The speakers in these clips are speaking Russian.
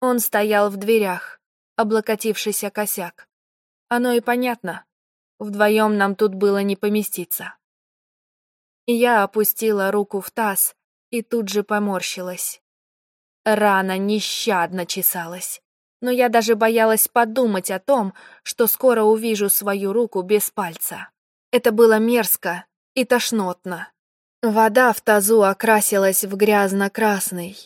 Он стоял в дверях, облокотившись о косяк. Оно и понятно. Вдвоем нам тут было не поместиться. Я опустила руку в таз и тут же поморщилась. Рана нещадно чесалась, но я даже боялась подумать о том, что скоро увижу свою руку без пальца. Это было мерзко и тошнотно. Вода в тазу окрасилась в грязно-красный.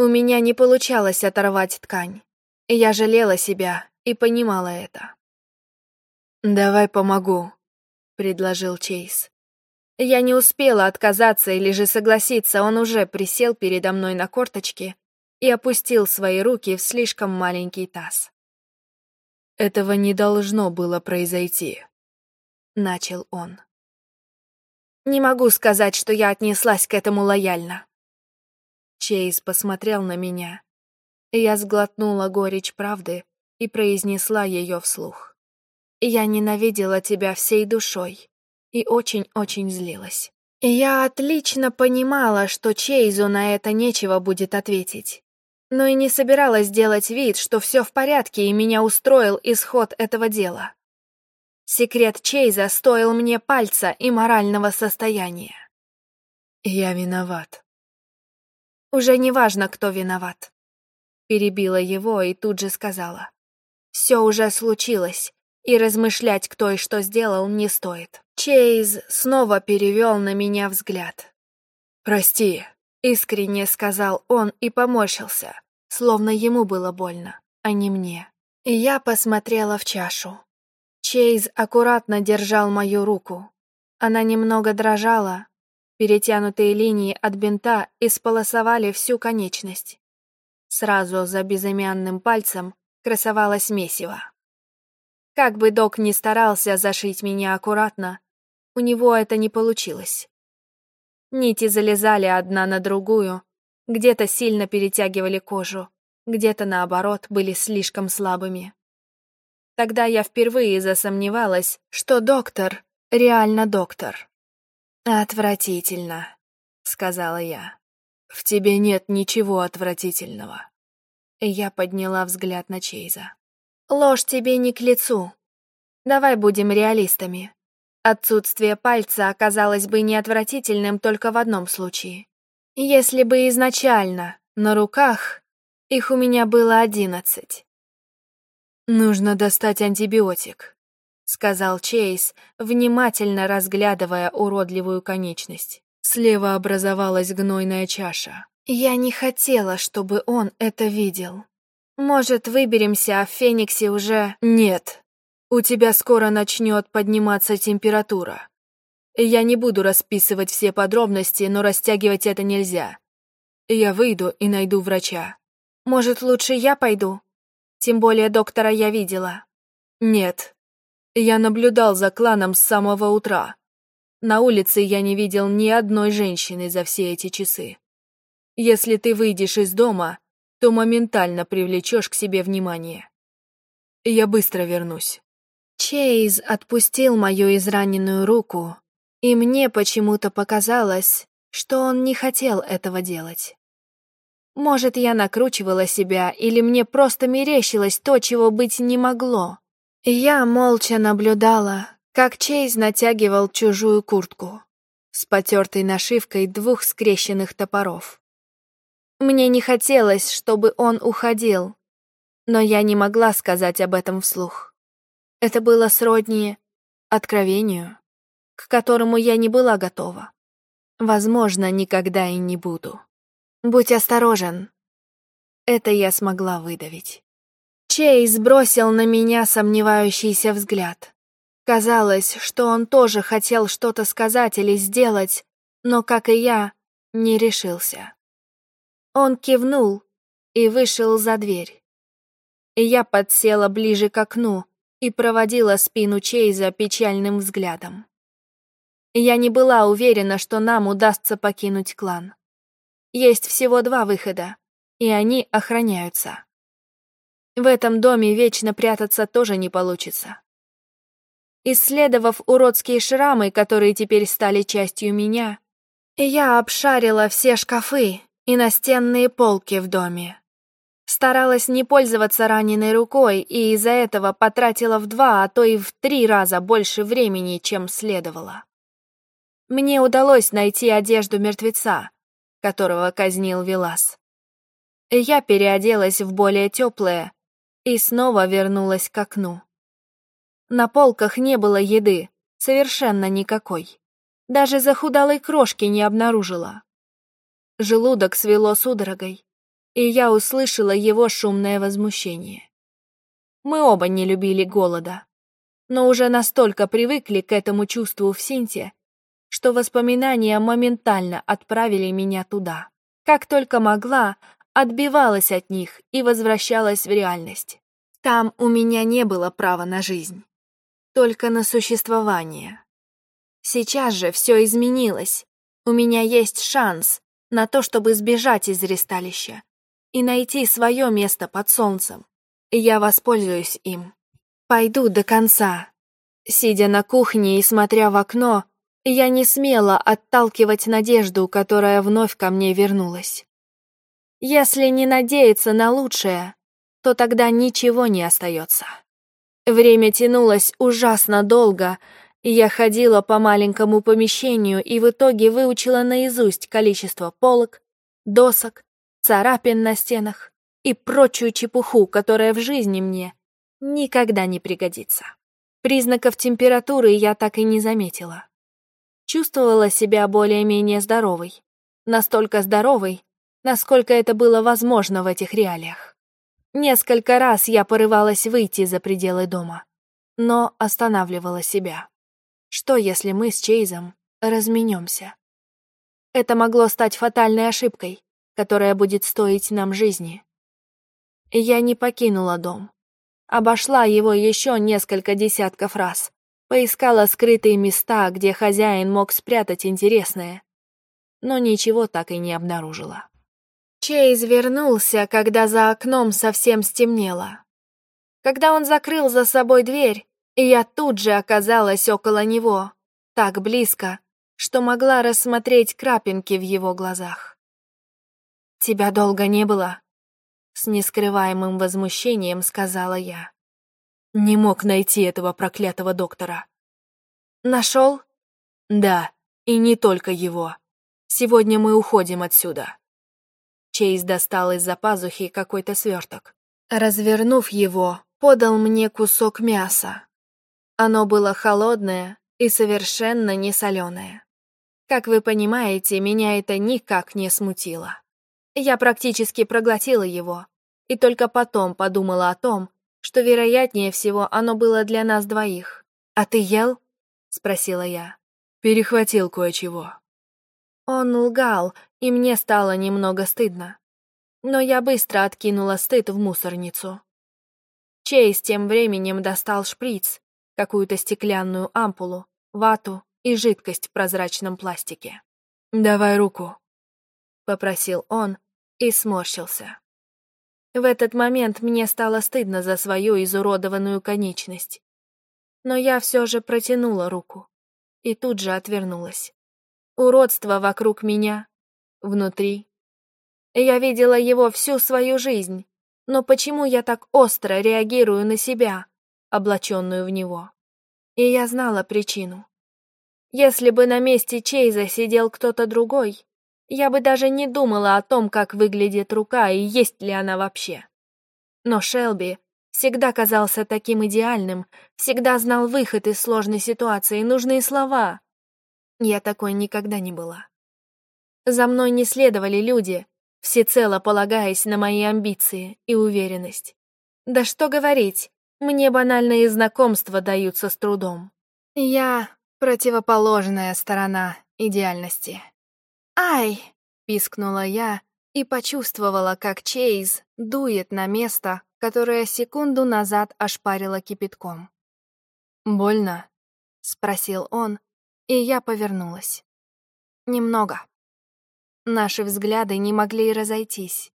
У меня не получалось оторвать ткань. Я жалела себя и понимала это. «Давай помогу», — предложил Чейз. Я не успела отказаться или же согласиться, он уже присел передо мной на корточки и опустил свои руки в слишком маленький таз. «Этого не должно было произойти», — начал он. Не могу сказать, что я отнеслась к этому лояльно. Чейз посмотрел на меня. Я сглотнула горечь правды и произнесла ее вслух. Я ненавидела тебя всей душой и очень-очень злилась. Я отлично понимала, что Чейзу на это нечего будет ответить. Но и не собиралась делать вид, что все в порядке и меня устроил исход этого дела. Секрет Чейза стоил мне пальца и морального состояния. Я виноват. Уже не важно, кто виноват. Перебила его и тут же сказала. Все уже случилось, и размышлять, кто и что сделал, не стоит. Чейз снова перевел на меня взгляд. «Прости», — искренне сказал он и поморщился, словно ему было больно, а не мне. И я посмотрела в чашу. Чейз аккуратно держал мою руку. Она немного дрожала. Перетянутые линии от бинта исполосовали всю конечность. Сразу за безымянным пальцем красовалось месиво. Как бы док ни старался зашить меня аккуратно, у него это не получилось. Нити залезали одна на другую, где-то сильно перетягивали кожу, где-то, наоборот, были слишком слабыми. Тогда я впервые засомневалась, что доктор реально доктор. «Отвратительно», — сказала я. «В тебе нет ничего отвратительного». Я подняла взгляд на Чейза. «Ложь тебе не к лицу. Давай будем реалистами. Отсутствие пальца оказалось бы неотвратительным только в одном случае. Если бы изначально на руках их у меня было одиннадцать. «Нужно достать антибиотик», — сказал Чейз, внимательно разглядывая уродливую конечность. Слева образовалась гнойная чаша. Я не хотела, чтобы он это видел. Может, выберемся, а в Фениксе уже... Нет. У тебя скоро начнет подниматься температура. Я не буду расписывать все подробности, но растягивать это нельзя. Я выйду и найду врача. Может, лучше я пойду? Тем более доктора я видела. Нет. Я наблюдал за кланом с самого утра. На улице я не видел ни одной женщины за все эти часы. Если ты выйдешь из дома, то моментально привлечешь к себе внимание. Я быстро вернусь. Чейз отпустил мою израненную руку, и мне почему-то показалось, что он не хотел этого делать. Может, я накручивала себя, или мне просто мерещилось то, чего быть не могло. Я молча наблюдала, как Чейз натягивал чужую куртку с потертой нашивкой двух скрещенных топоров. Мне не хотелось, чтобы он уходил, но я не могла сказать об этом вслух. Это было сродни откровению, к которому я не была готова. Возможно, никогда и не буду. Будь осторожен. Это я смогла выдавить. Чейз бросил на меня сомневающийся взгляд. Казалось, что он тоже хотел что-то сказать или сделать, но, как и я, не решился. Он кивнул и вышел за дверь. Я подсела ближе к окну и проводила спину Чейза печальным взглядом. Я не была уверена, что нам удастся покинуть клан. Есть всего два выхода, и они охраняются. В этом доме вечно прятаться тоже не получится. Исследовав уродские шрамы, которые теперь стали частью меня, я обшарила все шкафы и настенные полки в доме. Старалась не пользоваться раненой рукой и из-за этого потратила в два, а то и в три раза больше времени, чем следовало. Мне удалось найти одежду мертвеца, которого казнил Велас. Я переоделась в более теплое и снова вернулась к окну. На полках не было еды, совершенно никакой. Даже захудалой крошки не обнаружила. Желудок свело судорогой, и я услышала его шумное возмущение. Мы оба не любили голода, но уже настолько привыкли к этому чувству в Синте, что воспоминания моментально отправили меня туда. Как только могла, отбивалась от них и возвращалась в реальность. Там у меня не было права на жизнь, только на существование. Сейчас же все изменилось. У меня есть шанс на то, чтобы сбежать из ресталища и найти свое место под солнцем. Я воспользуюсь им. Пойду до конца. Сидя на кухне и смотря в окно, я не смела отталкивать надежду, которая вновь ко мне вернулась. Если не надеяться на лучшее, то тогда ничего не остается. Время тянулось ужасно долго, и я ходила по маленькому помещению и в итоге выучила наизусть количество полок, досок, царапин на стенах и прочую чепуху, которая в жизни мне никогда не пригодится. Признаков температуры я так и не заметила. Чувствовала себя более-менее здоровой. Настолько здоровой, насколько это было возможно в этих реалиях. Несколько раз я порывалась выйти за пределы дома, но останавливала себя. Что, если мы с Чейзом разменемся? Это могло стать фатальной ошибкой, которая будет стоить нам жизни. Я не покинула дом. Обошла его еще несколько десятков раз. Поискала скрытые места, где хозяин мог спрятать интересное. Но ничего так и не обнаружила. Чейз вернулся, когда за окном совсем стемнело. Когда он закрыл за собой дверь, я тут же оказалась около него, так близко, что могла рассмотреть крапинки в его глазах. «Тебя долго не было?» С нескрываемым возмущением сказала я. Не мог найти этого проклятого доктора. «Нашел?» «Да, и не только его. Сегодня мы уходим отсюда». Чейз достал из-за пазухи какой-то сверток. Развернув его, подал мне кусок мяса. Оно было холодное и совершенно не соленое. Как вы понимаете, меня это никак не смутило. Я практически проглотила его, и только потом подумала о том, что, вероятнее всего, оно было для нас двоих. «А ты ел?» — спросила я. «Перехватил кое-чего», он лгал, и мне стало немного стыдно. Но я быстро откинула стыд в мусорницу. Чейз тем временем достал шприц, какую-то стеклянную ампулу, вату и жидкость в прозрачном пластике. «Давай руку», — попросил он и сморщился. В этот момент мне стало стыдно за свою изуродованную конечность. Но я все же протянула руку и тут же отвернулась уродство вокруг меня, внутри. Я видела его всю свою жизнь, но почему я так остро реагирую на себя, облаченную в него? И я знала причину. Если бы на месте Чейза сидел кто-то другой, я бы даже не думала о том, как выглядит рука и есть ли она вообще. Но Шелби всегда казался таким идеальным, всегда знал выход из сложной ситуации, нужные слова, я такой никогда не была. За мной не следовали люди, всецело полагаясь на мои амбиции и уверенность. Да что говорить, мне банальные знакомства даются с трудом. Я противоположная сторона идеальности. «Ай!» — пискнула я и почувствовала, как Чейз дует на место, которое секунду назад ошпарило кипятком. «Больно?» — спросил он, и я повернулась. Немного. Наши взгляды не могли разойтись.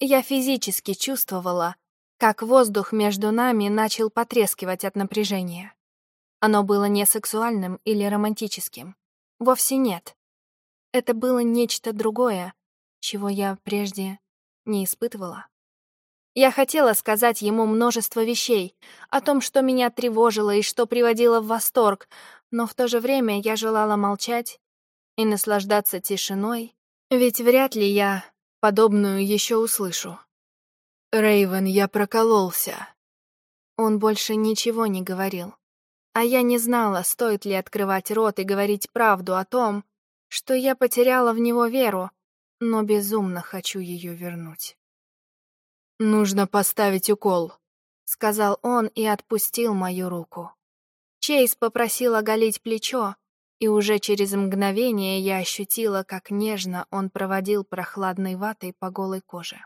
Я физически чувствовала, как воздух между нами начал потрескивать от напряжения. Оно было не сексуальным или романтическим. Вовсе нет. Это было нечто другое, чего я прежде не испытывала. Я хотела сказать ему множество вещей о том, что меня тревожило и что приводило в восторг, но в то же время я желала молчать и наслаждаться тишиной, ведь вряд ли я подобную еще услышу. Рейвен, я прокололся. Он больше ничего не говорил. А я не знала, стоит ли открывать рот и говорить правду о том, что я потеряла в него веру, но безумно хочу ее вернуть. «Нужно поставить укол», — сказал он и отпустил мою руку. Чейз попросил оголить плечо, и уже через мгновение я ощутила, как нежно он проводил прохладной ватой по голой коже.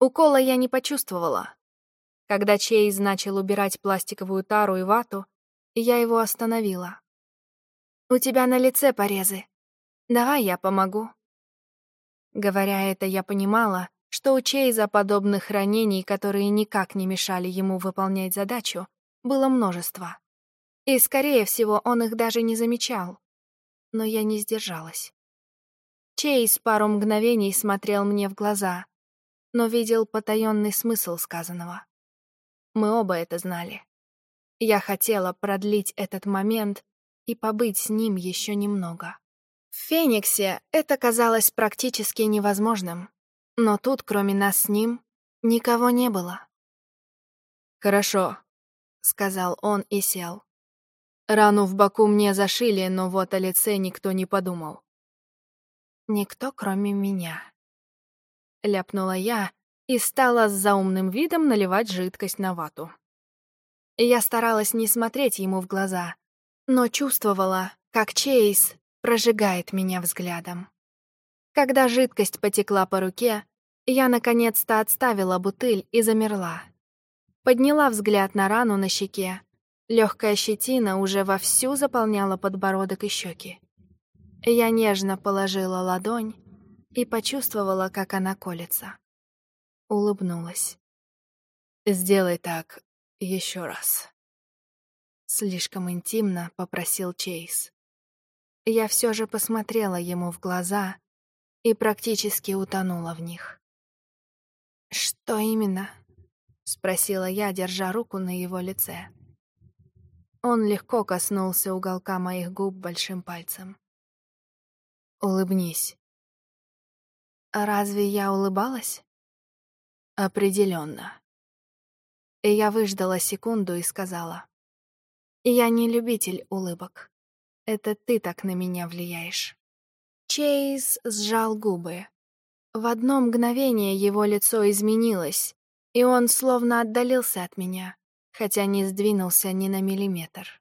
Укола я не почувствовала. Когда Чейз начал убирать пластиковую тару и вату, я его остановила. «У тебя на лице порезы. Давай я помогу». Говоря это, я понимала, что у Чейза подобных ранений, которые никак не мешали ему выполнять задачу, было множество. И, скорее всего, он их даже не замечал. Но я не сдержалась. Чейз пару мгновений смотрел мне в глаза, но видел потаенный смысл сказанного. Мы оба это знали. Я хотела продлить этот момент и побыть с ним еще немного. В Фениксе это казалось практически невозможным. Но тут, кроме нас с ним, никого не было. «Хорошо», — сказал он и сел. Рану в боку мне зашили, но вот о лице никто не подумал. «Никто, кроме меня», — ляпнула я и стала с заумным видом наливать жидкость на вату. Я старалась не смотреть ему в глаза, но чувствовала, как Чейз прожигает меня взглядом. Когда жидкость потекла по руке, я наконец-то отставила бутыль и замерла. Подняла взгляд на рану на щеке. Легкая щетина уже вовсю заполняла подбородок и щеки. Я нежно положила ладонь и почувствовала, как она колется. Улыбнулась. «Сделай так еще раз». Слишком интимно попросил Чейз. Я все же посмотрела ему в глаза и практически утонула в них. «Что именно?» — спросила я, держа руку на его лице. Он легко коснулся уголка моих губ большим пальцем. «Улыбнись». «Разве я улыбалась?» «Определенно». И я выждала секунду и сказала. «Я не любитель улыбок. Это ты так на меня влияешь». Чейз сжал губы. В одно мгновение его лицо изменилось, и он словно отдалился от меня, хотя не сдвинулся ни на миллиметр.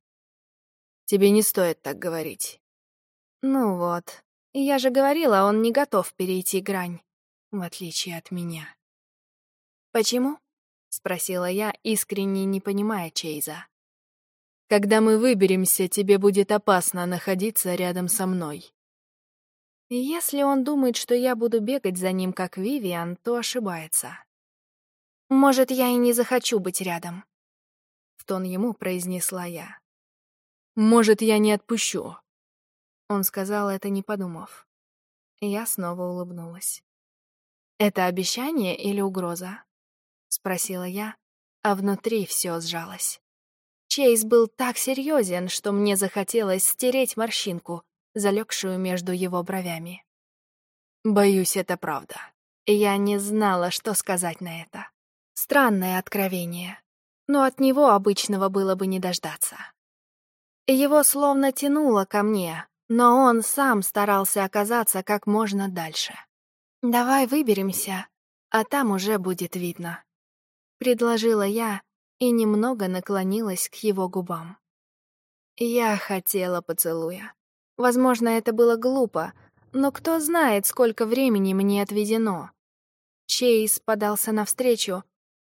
«Тебе не стоит так говорить». «Ну вот, я же говорила, он не готов перейти грань, в отличие от меня». «Почему?» — спросила я, искренне не понимая Чейза. «Когда мы выберемся, тебе будет опасно находиться рядом со мной», если он думает, что я буду бегать за ним, как Вивиан, то ошибается. Может, я и не захочу быть рядом. В тон ему произнесла я. Может, я не отпущу. Он сказал это, не подумав. Я снова улыбнулась. «Это обещание или угроза?» — спросила я, а внутри все сжалось. Чейз был так серьезен, что мне захотелось стереть морщинку, залегшую между его бровями. «Боюсь, это правда». Я не знала, что сказать на это. Странное откровение, но от него обычного было бы не дождаться. Его словно тянуло ко мне, но он сам старался оказаться как можно дальше. «Давай выберемся, а там уже будет видно», — предложила я и немного наклонилась к его губам. Я хотела поцелуя. Возможно, это было глупо, но кто знает, сколько времени мне отведено. Чейз подался навстречу,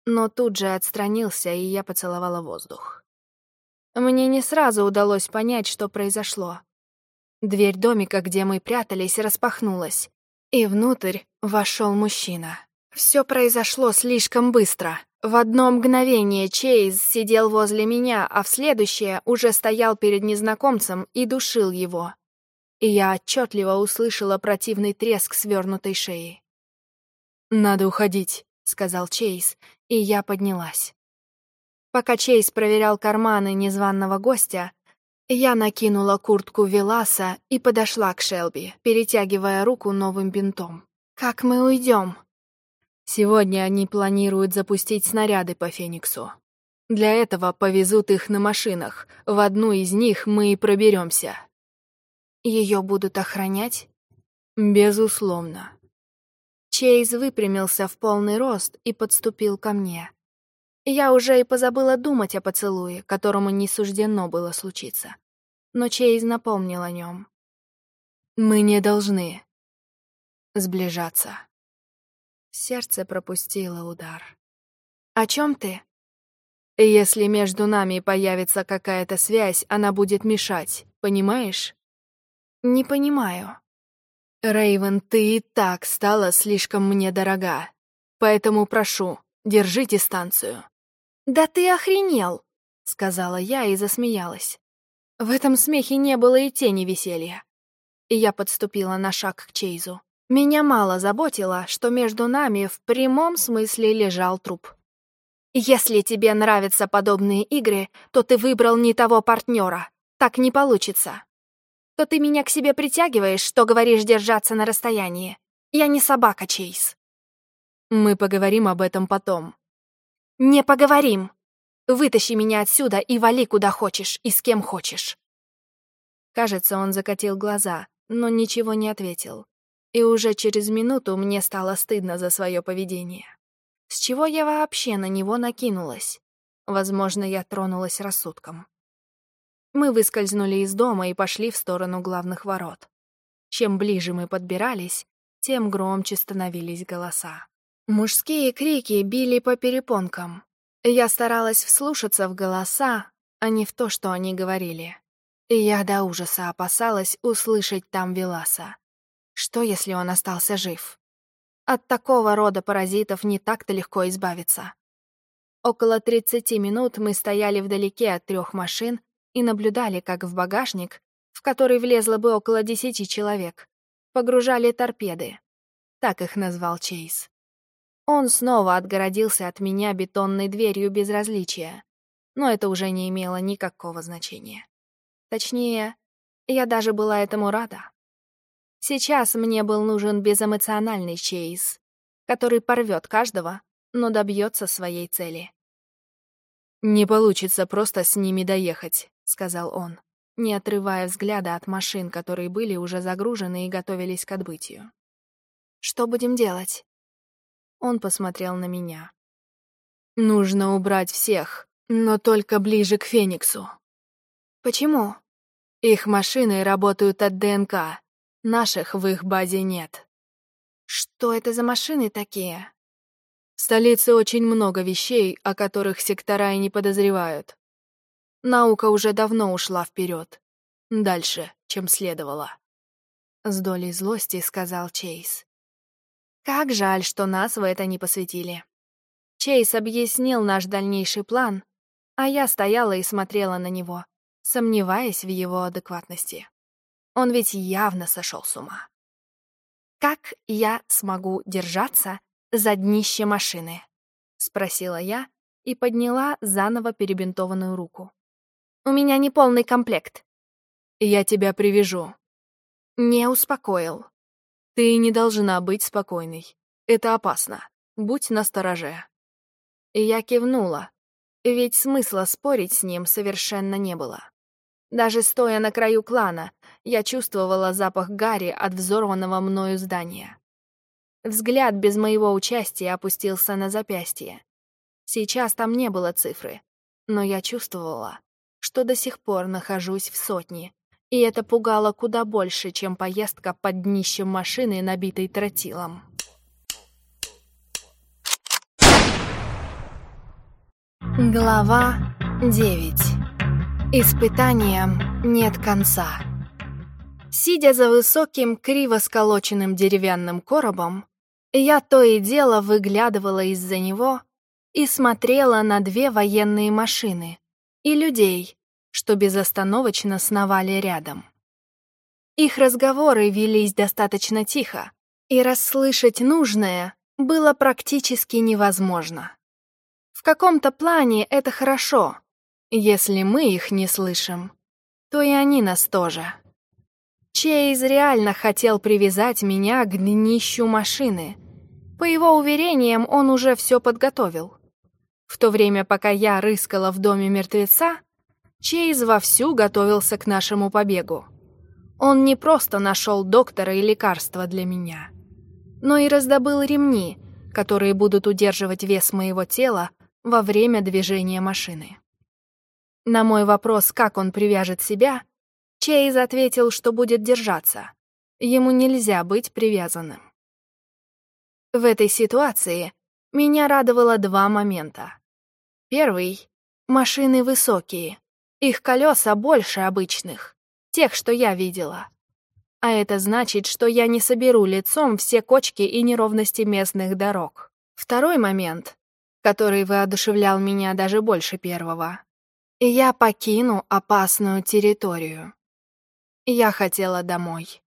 но тут же отстранился, и я поцеловала воздух. Мне не сразу удалось понять, что произошло. Дверь домика, где мы прятались, распахнулась, и внутрь вошел мужчина. Все произошло слишком быстро. В одно мгновение Чейз сидел возле меня, а в следующее уже стоял перед незнакомцем и душил его. И я отчетливо услышала противный треск свернутой шеи. «Надо уходить», — сказал Чейз, и я поднялась. Пока Чейз проверял карманы незваного гостя, я накинула куртку Веласа и подошла к Шелби, перетягивая руку новым бинтом. «Как мы уйдем?» Сегодня они планируют запустить снаряды по Фениксу. Для этого повезут их на машинах. В одну из них мы и проберемся. Ее будут охранять? Безусловно. Чейз выпрямился в полный рост и подступил ко мне. Я уже и позабыла думать о поцелуе, которому не суждено было случиться. Но Чейз напомнил о нем. «Мы не должны сближаться». Сердце пропустило удар. «О чем ты?» «Если между нами появится какая-то связь, она будет мешать, понимаешь?» «Не понимаю». Рейвен, ты и так стала слишком мне дорога. Поэтому прошу, держите станцию. «Да ты охренел!» — сказала я и засмеялась. В этом смехе не было и тени веселья. И я подступила на шаг к Чейзу. Меня мало заботило, что между нами в прямом смысле лежал труп. «Если тебе нравятся подобные игры, то ты выбрал не того партнера. Так не получится. То ты меня к себе притягиваешь, что говоришь держаться на расстоянии. Я не собака, Чейз». «Мы поговорим об этом потом», «Не поговорим. Вытащи меня отсюда и вали куда хочешь и с кем хочешь». Кажется, он закатил глаза, но ничего не ответил. И уже через минуту мне стало стыдно за свое поведение. С чего я вообще на него накинулась? Возможно, я тронулась рассудком. Мы выскользнули из дома и пошли в сторону главных ворот. Чем ближе мы подбирались, тем громче становились голоса. Мужские крики били по перепонкам. Я старалась вслушаться в голоса, а не в то, что они говорили. И я до ужаса опасалась услышать там Веласа. Что, если он остался жив? От такого рода паразитов не так-то легко избавиться. Около 30 минут мы стояли вдалеке от трех машин и наблюдали, как в багажник, в который влезло бы около 10 человек, погружали торпеды. Так их назвал Чейз. Он снова отгородился от меня бетонной дверью безразличия, но это уже не имело никакого значения. Точнее, я даже была этому рада. Сейчас мне был нужен безэмоциональный чейз, который порвет каждого, но добьется своей цели. «Не получится просто с ними доехать», — сказал он, не отрывая взгляда от машин, которые были уже загружены и готовились к отбытию. «Что будем делать?» Он посмотрел на меня. «Нужно убрать всех, но только ближе к Фениксу». «Почему?» «Их машины работают от ДНК. Наших в их базе нет». «Что это за машины такие?» В столице очень много вещей, о которых сектора и не подозревают. Наука уже давно ушла вперед. Дальше, чем следовало. С долей злости сказал Чейз. Как жаль, что нас в это не посвятили. Чейз объяснил наш дальнейший план, а я стояла и смотрела на него, сомневаясь в его адекватности. Он ведь явно сошел с ума. «Как я смогу держаться за днище машины?» — спросила я и подняла заново перебинтованную руку. «У меня не полный комплект». «Я тебя привяжу». Не успокоил. Ты не должна быть спокойной. Это опасно. Будь настороже. Я кивнула, ведь смысла спорить с ним совершенно не было. Даже стоя на краю клана, я чувствовала запах гари от взорванного мною здания. Взгляд без моего участия опустился на запястье. Сейчас там не было цифры, но я чувствовала, что до сих пор нахожусь в сотне, и это пугало куда больше, чем поездка под днищем машины, набитой тротилом. Глава 9. Испытаниям нет конца. Сидя за высоким, криво сколоченным деревянным коробом, я то и дело выглядывала из-за него и смотрела на две военные машины и людей, что безостановочно сновали рядом. Их разговоры велись достаточно тихо, и расслышать нужное было практически невозможно. В каком-то плане это хорошо. Если мы их не слышим, то и они нас тоже. Чейз реально хотел привязать меня к днищу машины. По его уверениям, он уже все подготовил. В то время, пока я рыскала в доме мертвеца, Чейз вовсю готовился к нашему побегу. Он не просто нашел доктора и лекарства для меня, но и раздобыл ремни, которые будут удерживать вес моего тела во время движения машины. На мой вопрос, как он привяжет себя, Чейз ответил, что будет держаться. Ему нельзя быть привязанным. В этой ситуации меня радовало два момента. Первый — машины высокие, их колеса больше обычных, тех, что я видела. А это значит, что я не соберу лицом все кочки и неровности местных дорог. Второй момент, который воодушевлял меня даже больше первого. Я покину опасную территорию. Я хотела домой.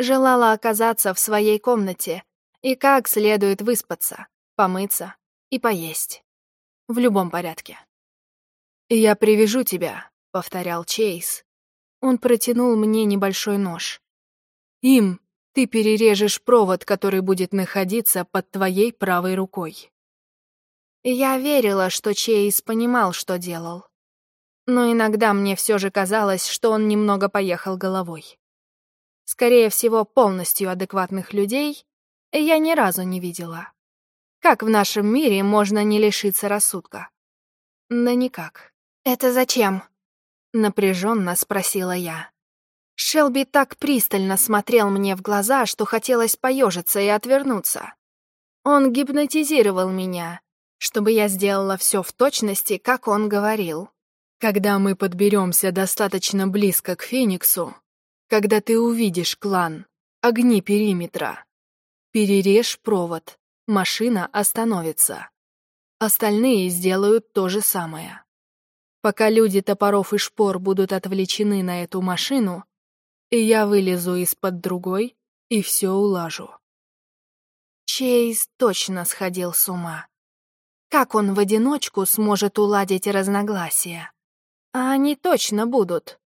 Желала оказаться в своей комнате и как следует выспаться, помыться и поесть. В любом порядке. «Я привяжу тебя», повторял Чейз. Он протянул мне небольшой нож. Им ты перережешь провод, который будет находиться под твоей правой рукой. Я верила, что Чейз понимал, что делал. Но иногда мне все же казалось, что он немного поехал головой. Скорее всего, полностью адекватных людей я ни разу не видела. Как в нашем мире можно не лишиться рассудка? Да никак. «Это зачем?» Напряженно спросила я. Шелби так пристально смотрел мне в глаза, что хотелось поежиться и отвернуться. Он гипнотизировал меня, чтобы я сделала все в точности, как он говорил. Когда мы подберемся достаточно близко к Фениксу, когда ты увидишь клан, огни периметра, перережь провод, машина остановится. Остальные сделают то же самое. Пока люди топоров и шпор будут отвлечены на эту машину, я вылезу из-под другой и все улажу. Чейз точно сходил с ума. Как он в одиночку сможет уладить разногласия? А они точно будут.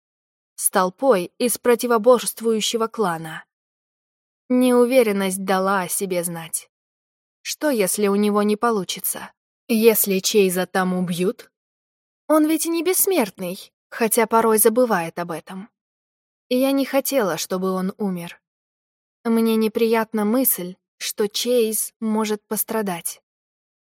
С толпой из противоборствующего клана. Неуверенность дала о себе знать. Что, если у него не получится? Если Чейза там убьют, он ведь не бессмертный, хотя порой забывает об этом. И я не хотела, чтобы он умер. Мне неприятна мысль, что Чейз может пострадать.